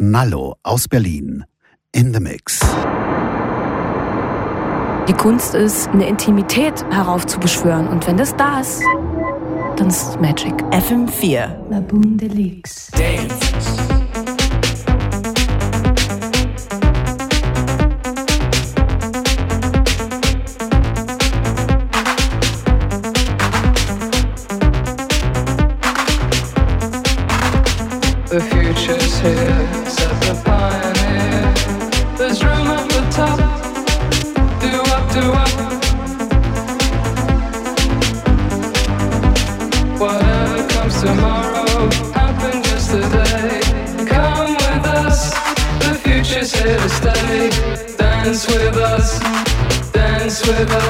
Schnallo aus Berlin. In the Mix. Die Kunst ist, eine Intimität heraufzubeschwören. Und wenn das da ist, dann ist es Magic. FM4. Baboon Deluxe. Dance. never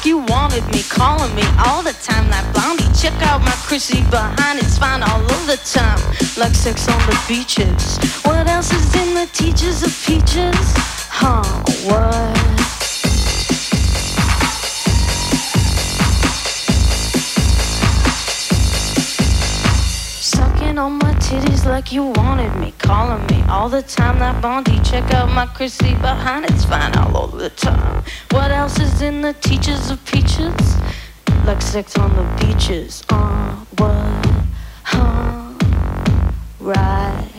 like you wanted me, calling me all the time like blondie. Check out my Chrissy behind, it's fine all of the time, like sex on the beaches. What else is in the teachers of peaches? Huh, what? Titties like you wanted me. Calling me all the time, that Blondie. Check out my Chrissy behind, it's fine all the time. What else is in the teachers of peaches? Like sex on the beaches. Uh, what? Huh? Right.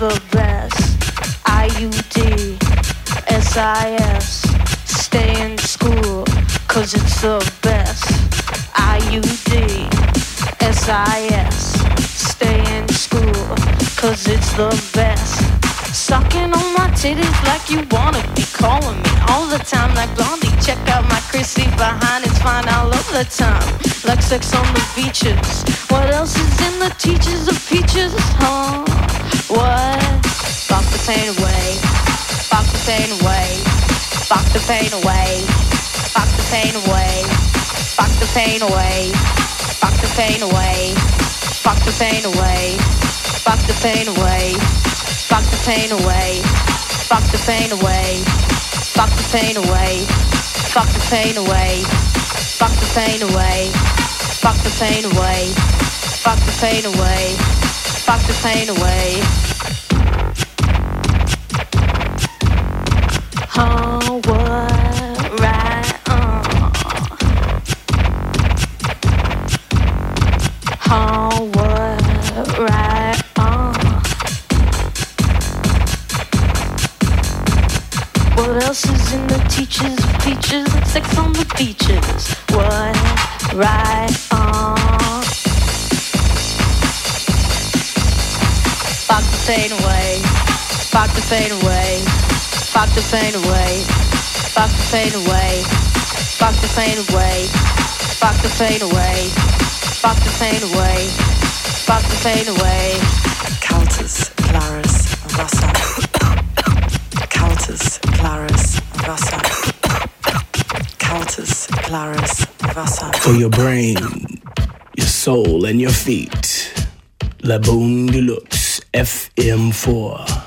the best. IUD, SIS. Stay in school, cause it's the best. IUD, SIS. Stay in school, cause it's the best. Sucking on my titties like you wanna be calling me all the time like Blondie. Check out my Chrissy behind, it's fine all of the time. Like sex on the beaches. What else is in the teachers of peaches, huh? What? Fuck the pain away. Fuck the pain away. Fuck the pain away. Fuck the pain away. Fuck the pain away. Fuck the pain away. Fuck the pain away. Fuck the pain away. Fuck the pain away. Fuck the pain away. Fuck the pain away. Fuck the pain away. Fuck the pain away. Fuck the pain away. Fuck the pain away. Fuck the pain away. Oh, what right uh. on. Oh, what right on. What else is in the teachers, peaches, sex on the beaches? What right uh. Pain away. Fuck the pain away. Fuck the pain away. Fuck the pain away. Fuck the pain away. Fuck the pain away. Fuck the pain away. Fuck the pain away. Cultus Claris Wasser. Cultus Claris Wasser. Cultus Claris Wasser. For your brain, your soul, and your feet. La Boum de Luxe. FM4.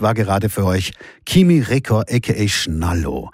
War gerade für euch Kimi Rekor aka Schnallo.